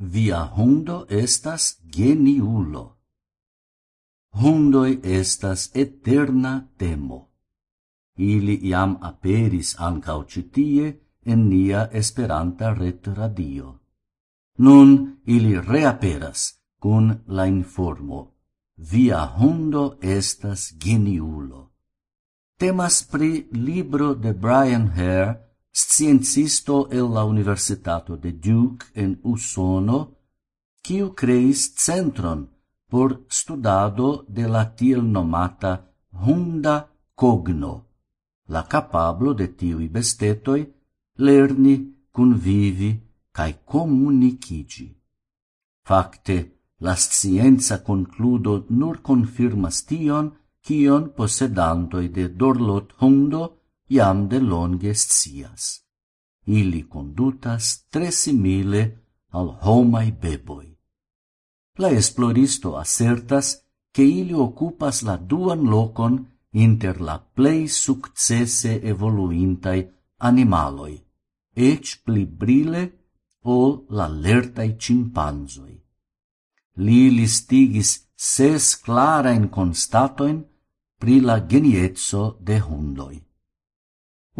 Via hundo estas geniulo. Hundoi estas eterna temo. Ili iam aperis ancau citie en nia esperanta retradio. Nun ili reaperas cun la informo. Via hundo estas geniulo. Temas pri libro de Brian Hare scientisto el la Universitato de Duke en Usono, quiu creis centron por studado de la tiel nomata hunda cogno, la capablo de tiui bestetoi lerni, convivi, cae comunicigi. Facte, la scienza concludo nur confirmas tion, cion posedantoi de Dorlot Hundo iam de longe scias. Ili condutas tre simile al homai beboi. La esploristo assertas che ili occupas la duan locon inter la plei successe evoluintai animaloi, ec pli brile ol la lertai cimpanzoi. Li listigis ses clara in constatoin pri la geniezzo de hundoi.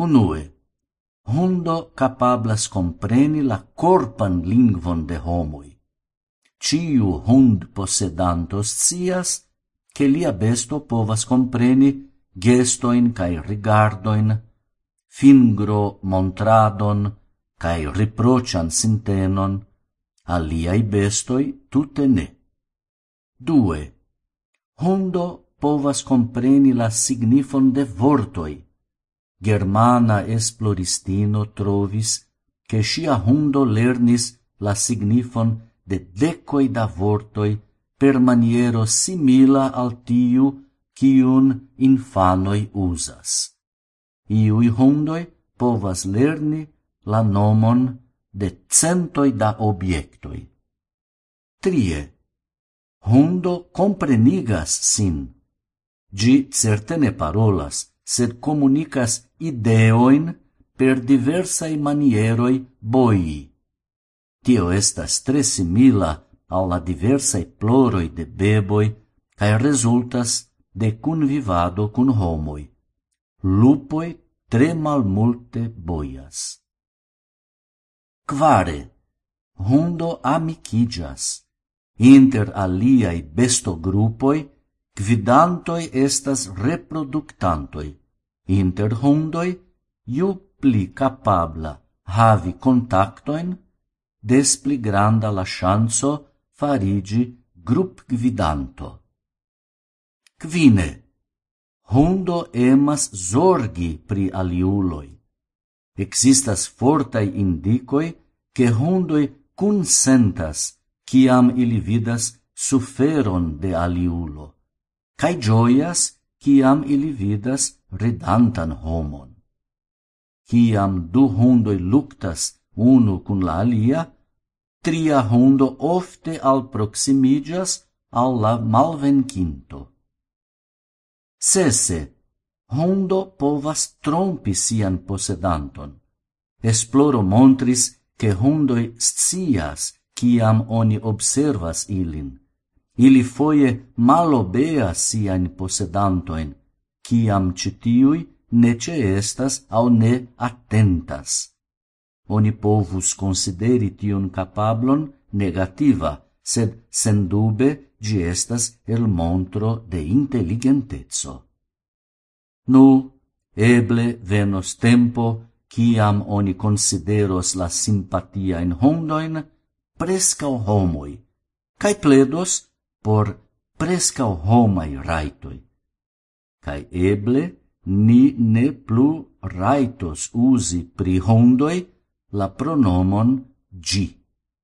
Unue, hundo capablas compreni la corpan lingvon de homoi. Ciu hund possedantos cias che lia besto povas compreni gestoin cae rigardoin, fingro montradon cae riprocian sintenon, aliai bestoi tutte ne. Due, hundo povas compreni la signifon de vortoi, germana esploristino trovis che sia hundo lernis la signifon de decoi da vortoi per maniero simila al tiu cium infanoi usas. Iui hundoi povas lerni la nomon de centoi da obiectoi. Trie. Hundo comprenigas sin. Gi certe ne parolas, sed comunicas ideoin per diversai manieroi boi. Tio estas tre simila alla diversai ploroi de beboi cae resultas de convivado cun homoi. Lupoi tre malmulte boias. Quare, hundo amicigas. Inter aliai bestogrupoi, gvidantoi estas reproductantoi, Inter hundoi, iu pli capabla havi contactoin, des pli granda la chanso farigi grup gvidanto. Quine, hundo emas zorgi pri aliuloi. Existas fortai indicoi che hundoi consentas ciam ili vidas suferon de aliulo, cae gioias ciam ili vidas ridantan homon. Ciam du hundoi luctas unu cun la alia, tria hundo ofte alproximigas al la malvenquinto. Sese, hundo povas trompi sian posedanton. Esploro montris che hundoi scias ciam oni observas ilin ili foie malobea sian posedantoin, ciam citiui nece estas au ne attentas. Oni povus consideri tion capablon negativa, sed sendube gi estas el montro de intelligentezzo. Nu, eble venos tempo ciam oni consideros la simpatia in hondoin prescau homoi, cae pledos por prescau homai raitoi, Cai eble ni ne plu raitos usi pri hondoi la pronomon gi.